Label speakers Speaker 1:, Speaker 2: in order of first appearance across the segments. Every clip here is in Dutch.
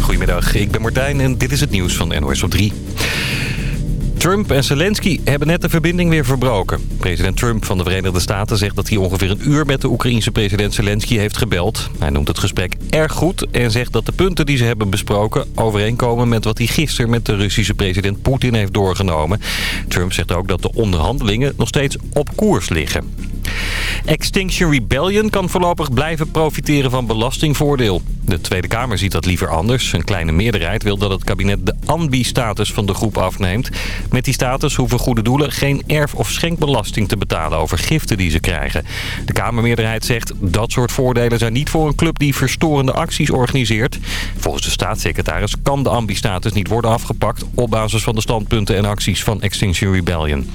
Speaker 1: Goedemiddag, ik ben Martijn en dit is het nieuws van NOS op 3. Trump en Zelensky hebben net de verbinding weer verbroken. President Trump van de Verenigde Staten zegt dat hij ongeveer een uur met de Oekraïense president Zelensky heeft gebeld. Hij noemt het gesprek erg goed en zegt dat de punten die ze hebben besproken overeenkomen met wat hij gisteren met de Russische president Poetin heeft doorgenomen. Trump zegt ook dat de onderhandelingen nog steeds op koers liggen. Extinction Rebellion kan voorlopig blijven profiteren van belastingvoordeel. De Tweede Kamer ziet dat liever anders. Een kleine meerderheid wil dat het kabinet de ANBI-status van de groep afneemt. Met die status hoeven goede doelen geen erf- of schenkbelasting te betalen over giften die ze krijgen. De Kamermeerderheid zegt dat soort voordelen zijn niet voor een club die verstorende acties organiseert. Volgens de staatssecretaris kan de ANBI-status niet worden afgepakt op basis van de standpunten en acties van Extinction Rebellion.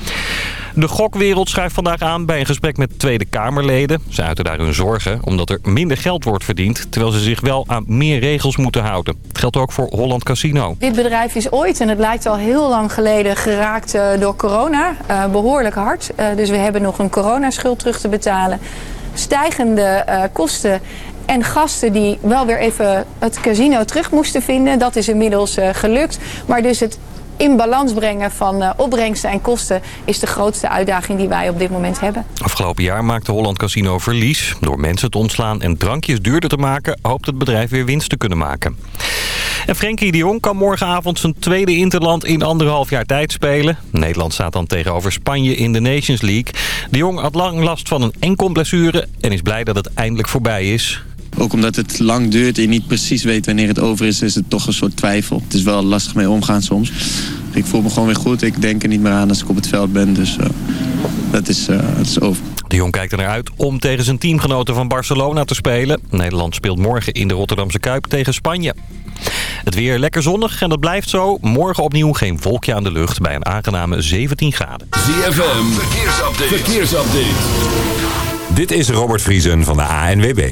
Speaker 1: De gokwereld schrijft vandaag aan bij een gesprek met Tweede Kamerleden. Ze uiten daar hun zorgen omdat er minder geld wordt verdiend... terwijl ze zich wel aan meer regels moeten houden. Het geldt ook voor Holland Casino.
Speaker 2: Dit bedrijf is ooit, en het lijkt al heel lang geleden, geraakt uh, door corona. Uh, behoorlijk hard. Uh, dus we hebben nog een coronaschuld terug te betalen. Stijgende kosten en gasten die wel weer even het casino terug moesten vinden. Dat is inmiddels gelukt. Maar dus het in balans brengen van uh, opbrengsten en kosten is de grootste uitdaging die wij op dit moment hebben.
Speaker 1: Afgelopen jaar maakte Holland Casino verlies. Door mensen te ontslaan en drankjes duurder te maken... hoopt het bedrijf weer winst te kunnen maken. En Frenkie de Jong kan morgenavond zijn tweede interland in anderhalf jaar tijd spelen. Nederland staat dan tegenover Spanje in de Nations League. De Jong had lang last van een enkel blessure en is blij dat het eindelijk voorbij is.
Speaker 3: Ook omdat het lang duurt en je niet precies weet wanneer het over is, is het toch een soort twijfel. Het is wel lastig mee omgaan soms. Ik voel me gewoon weer goed. Ik denk er niet meer aan als ik op het veld ben. Dus uh, dat, is, uh, dat is over.
Speaker 1: De Jong kijkt er naar uit om tegen zijn teamgenoten van Barcelona te spelen. Nederland speelt morgen in de Rotterdamse Kuip tegen Spanje. Het weer lekker zonnig en dat blijft zo. Morgen opnieuw geen wolkje aan de lucht bij een aangename 17 graden.
Speaker 4: ZFM, verkeersupdate. verkeersupdate.
Speaker 5: Dit is Robert Vriesen van de ANWB.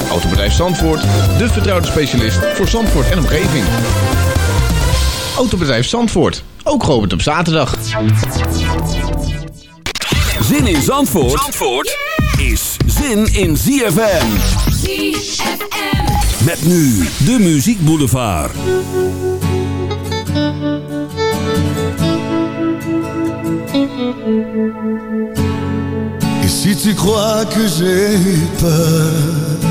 Speaker 6: Autobedrijf Zandvoort, de vertrouwde specialist voor Zandvoort en omgeving. Autobedrijf Zandvoort, ook geopend op zaterdag.
Speaker 4: Zin in Zandvoort, Zandvoort is zin in ZFM.
Speaker 7: ZFM.
Speaker 4: Met nu de Muziek Boulevard.
Speaker 8: Et si tu crois que j'ai peur,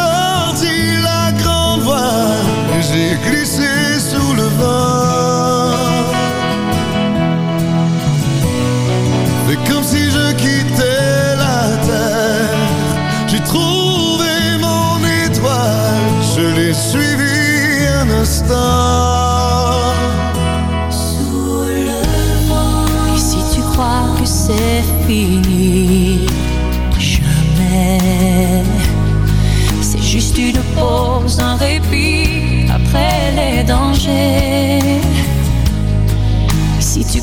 Speaker 8: glissé sous le vent. Fais comme si je quittais la terre. J'ai trouvé mon étoile, je l'ai suivi un instant.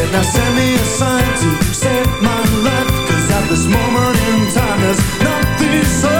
Speaker 9: Said now send me a sign to save my life. Cause at this moment in time there's nothing so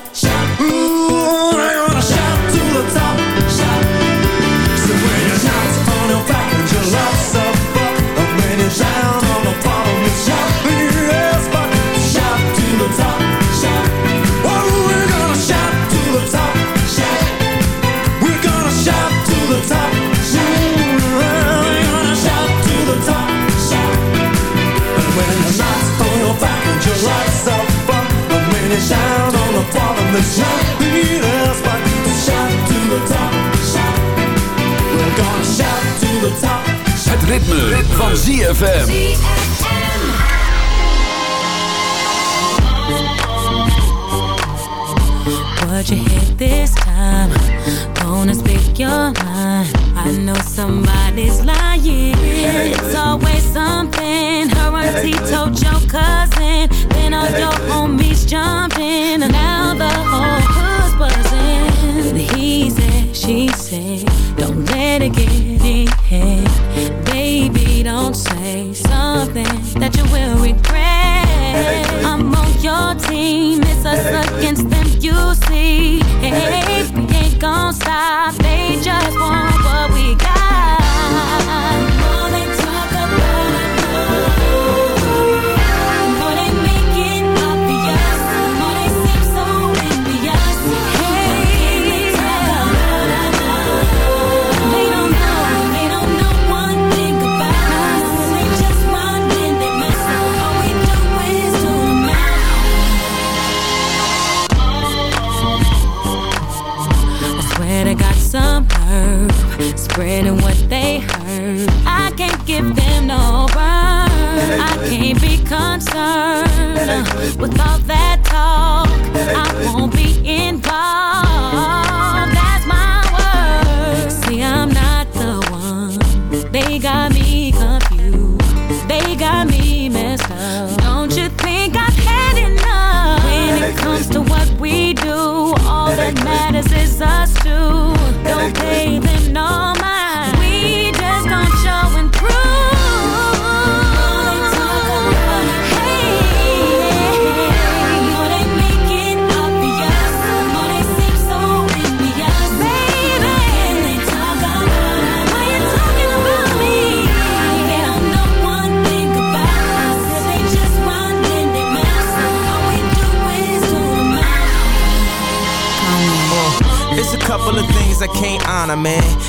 Speaker 4: ritme, ritme. van ZFM.
Speaker 7: What you hit this time? Gonna speak your mind. I know somebody's lying. It's always something. Her auntie told your cousin. Then all your homies jumping. Now the whole hood's buzzing. He said, she said, don't let it get in. Baby, don't say something that you will regret. I'm on your team, it's us against them, you see. Hey, we ain't gon' stop, they just want what we got. Concerned with all that talk. I won't be
Speaker 10: man.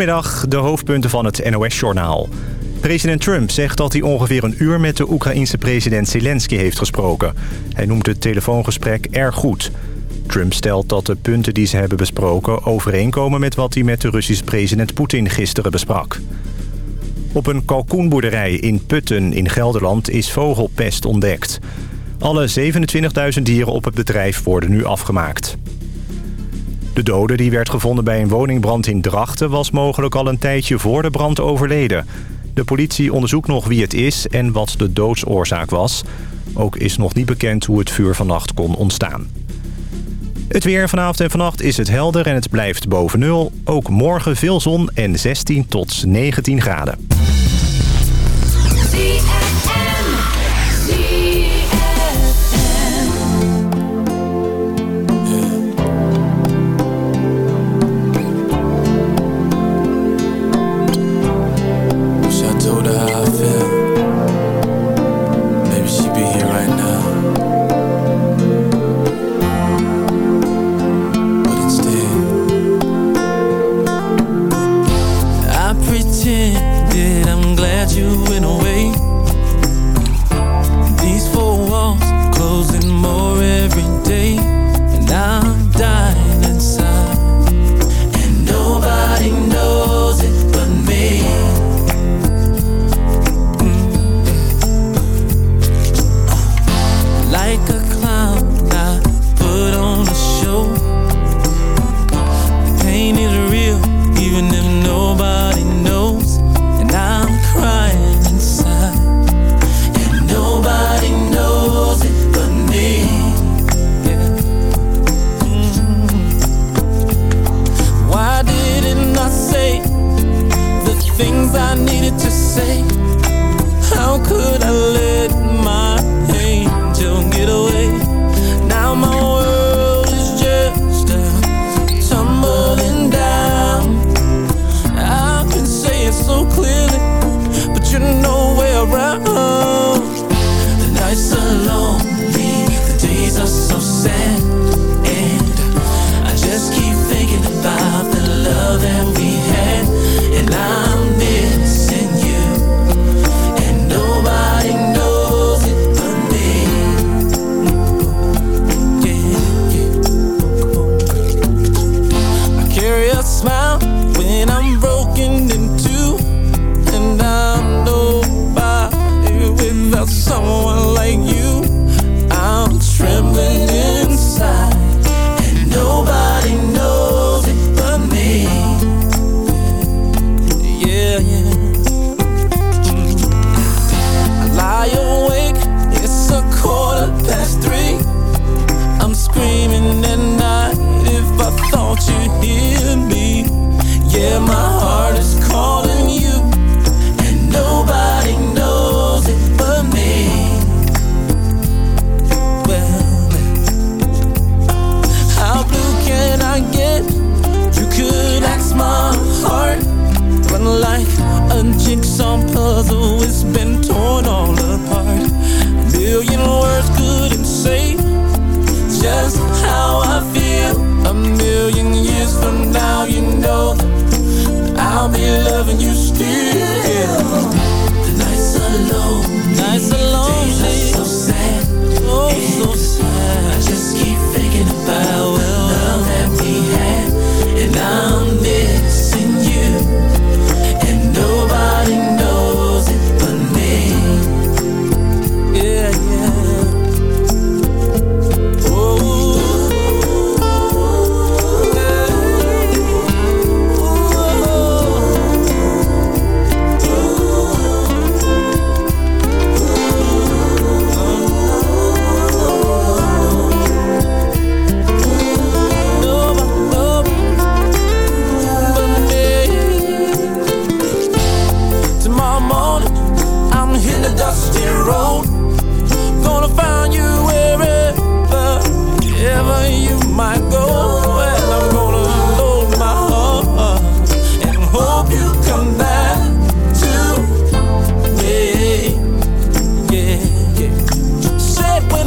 Speaker 11: Goedemiddag, de hoofdpunten van het NOS-journaal. President Trump zegt dat hij ongeveer een uur met de Oekraïense president Zelensky heeft gesproken. Hij noemt het telefoongesprek erg goed. Trump stelt dat de punten die ze hebben besproken overeenkomen met wat hij met de Russische president Poetin gisteren besprak. Op een kalkoenboerderij in Putten in Gelderland is vogelpest ontdekt. Alle 27.000 dieren op het bedrijf worden nu afgemaakt. De dode die werd gevonden bij een woningbrand in Drachten... was mogelijk al een tijdje voor de brand overleden. De politie onderzoekt nog wie het is en wat de doodsoorzaak was. Ook is nog niet bekend hoe het vuur vannacht kon ontstaan. Het weer vanavond en vannacht is het helder en het blijft boven nul. Ook morgen veel zon en 16 tot 19 graden.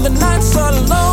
Speaker 12: the nights are
Speaker 13: alone.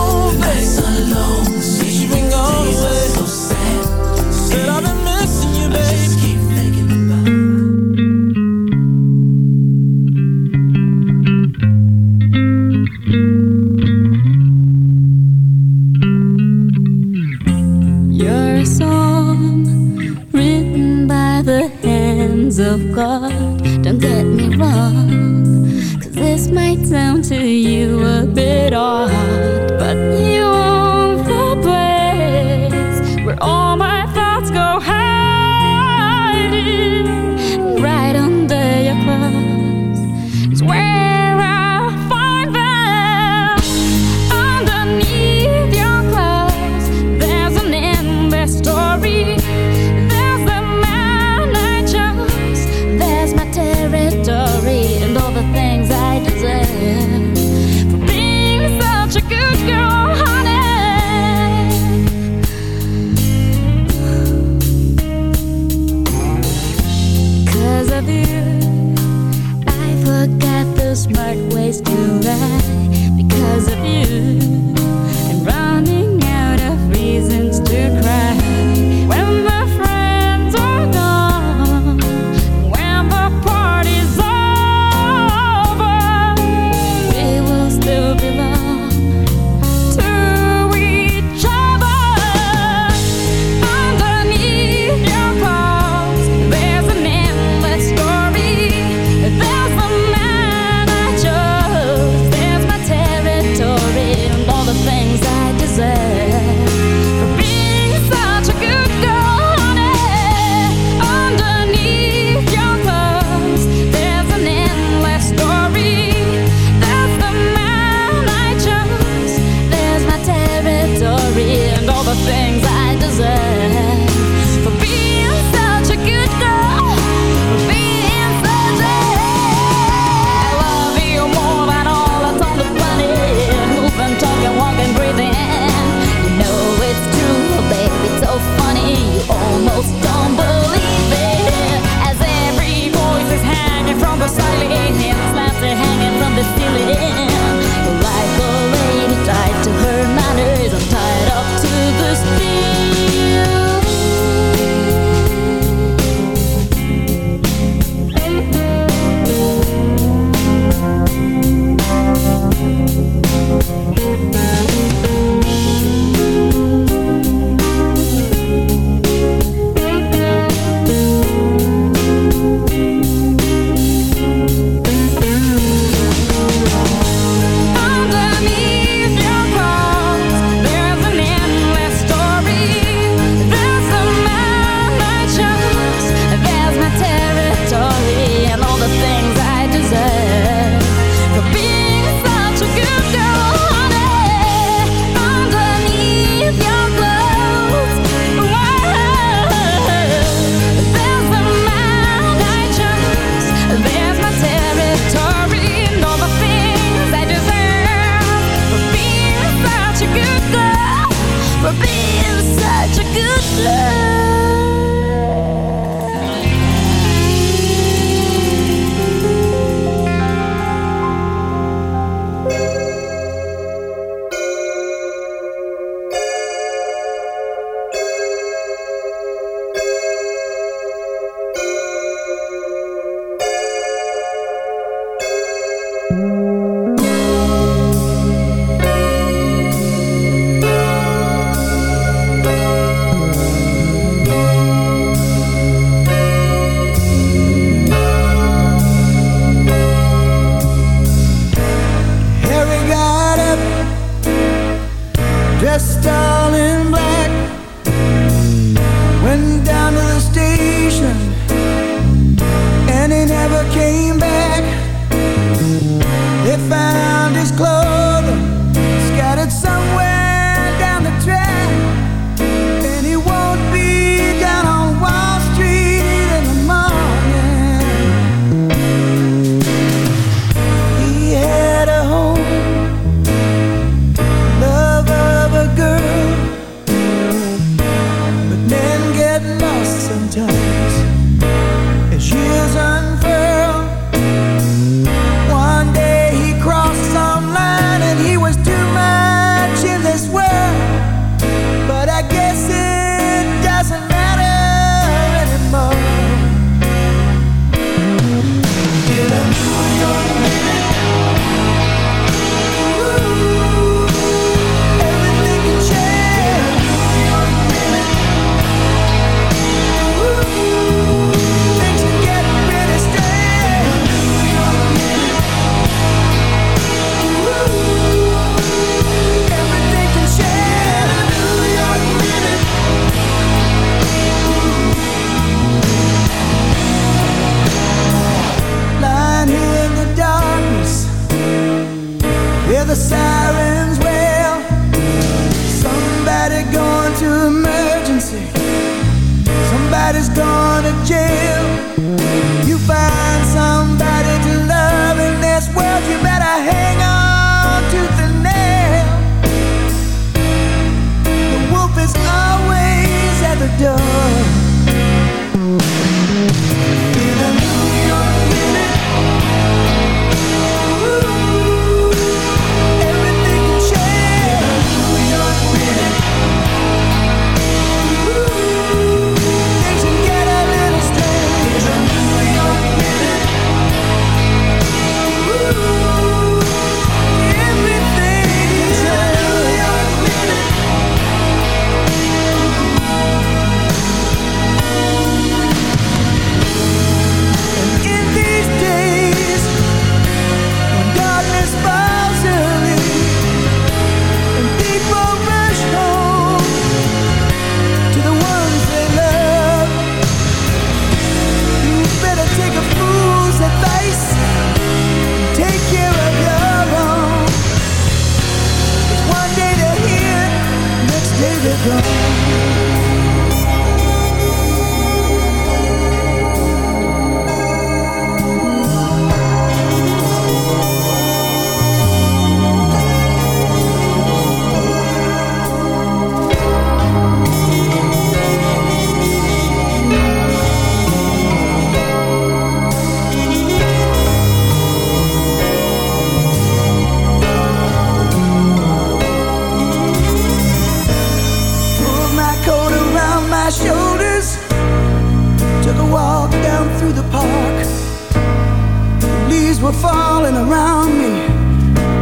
Speaker 13: were falling around me.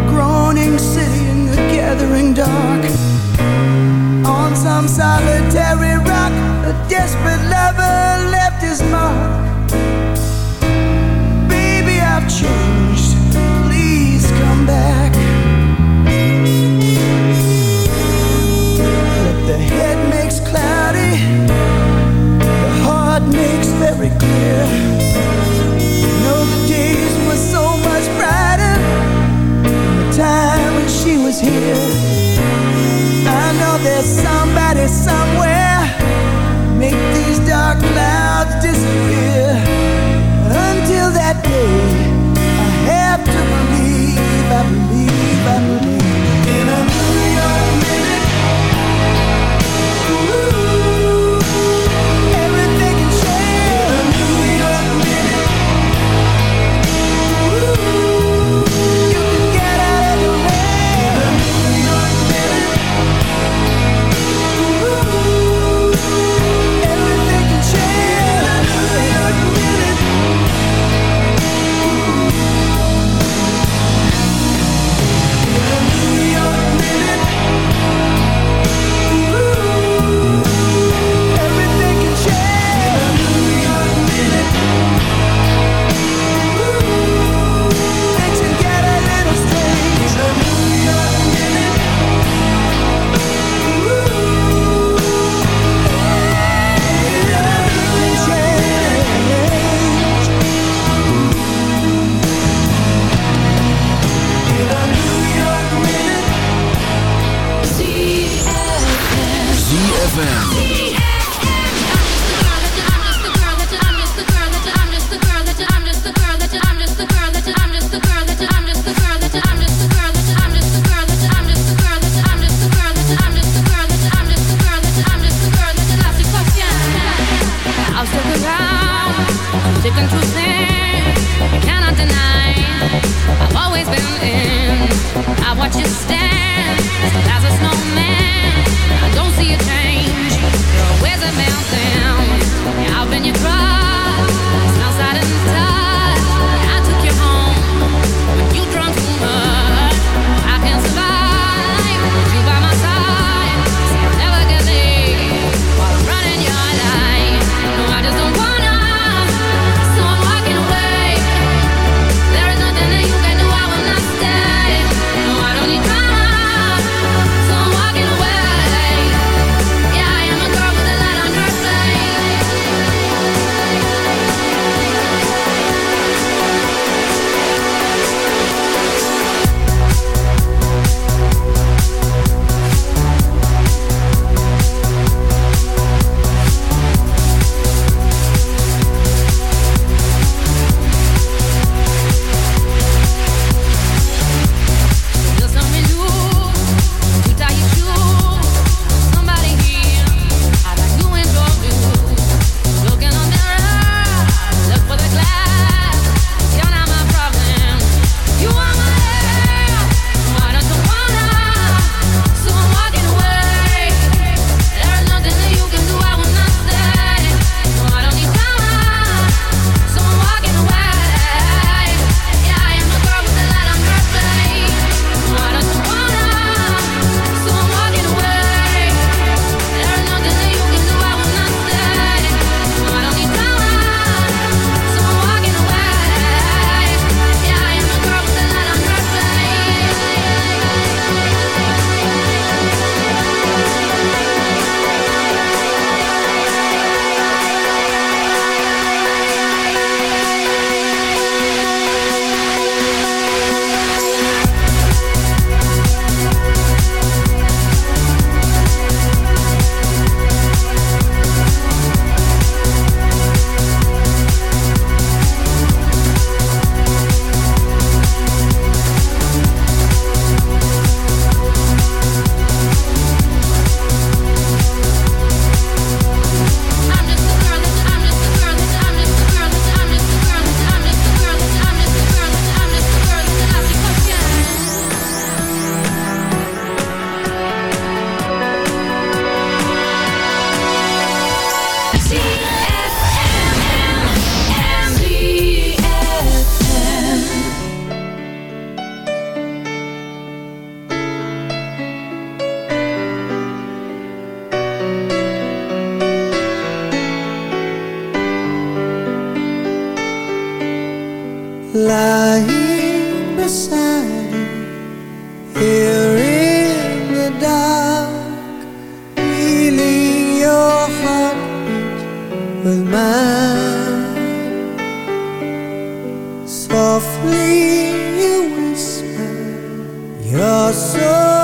Speaker 13: Groaning city in the gathering dark. On some solitary rock, a desperate lover left his mark. Baby, I've changed. here. softly you whisper you're so.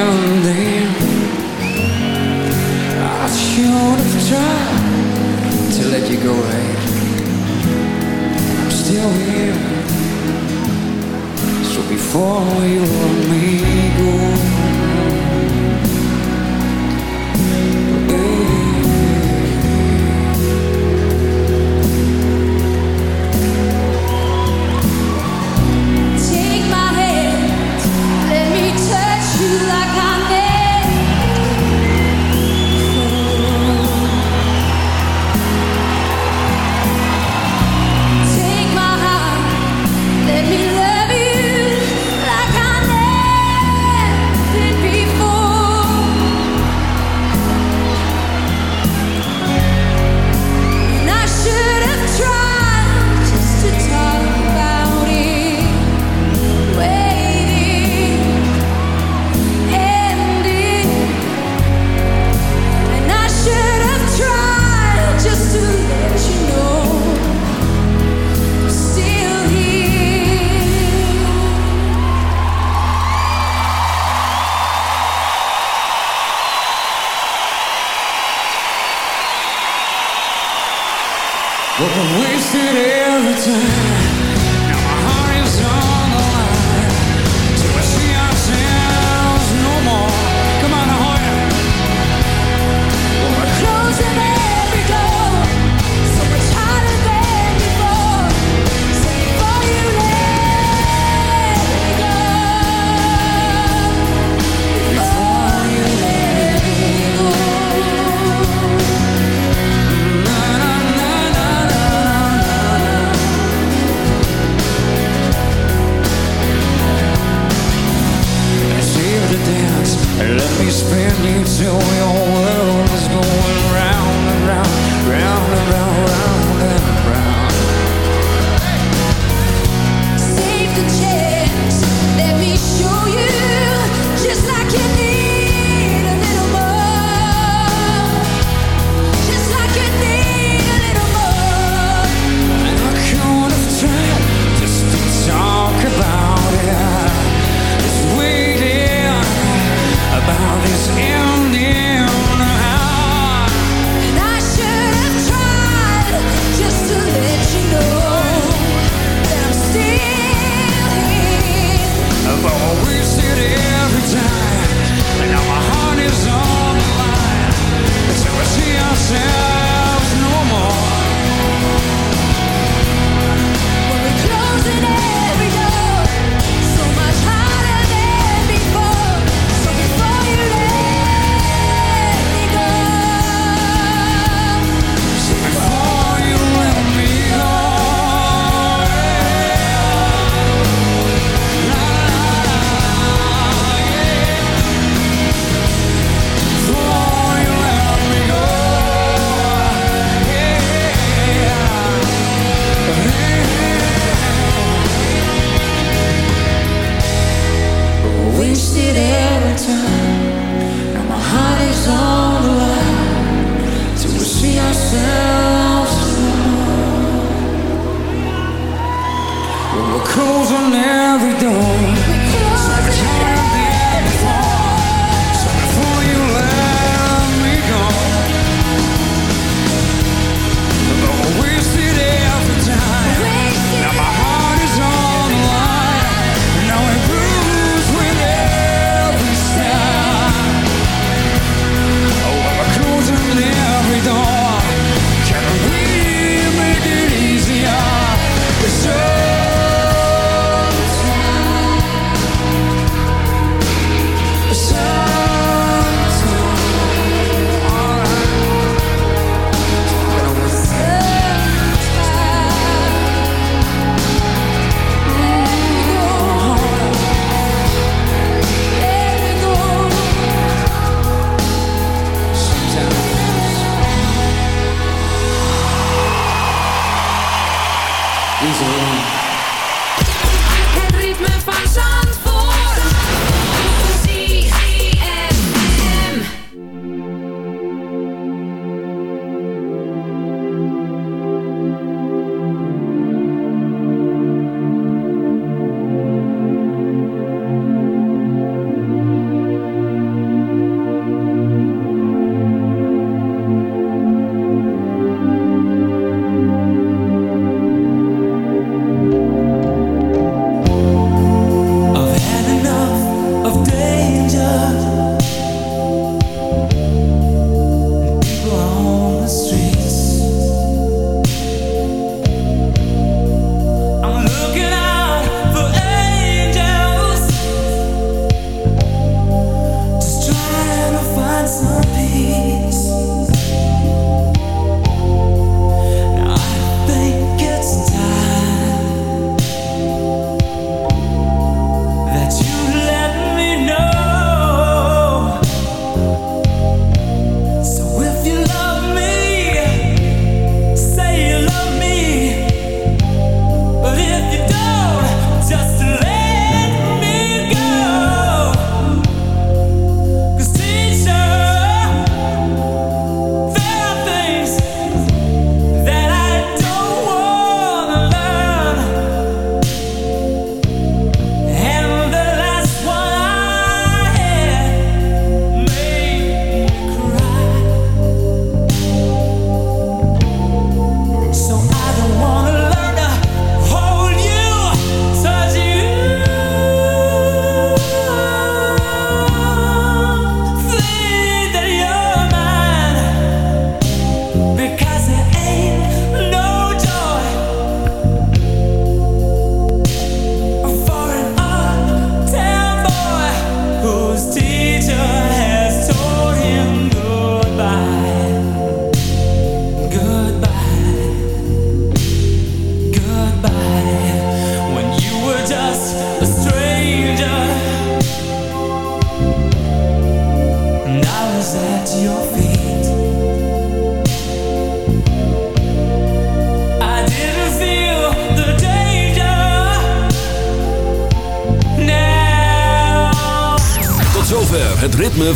Speaker 13: and
Speaker 14: then I should have tried to let you go right I'm still here. So before you
Speaker 15: were me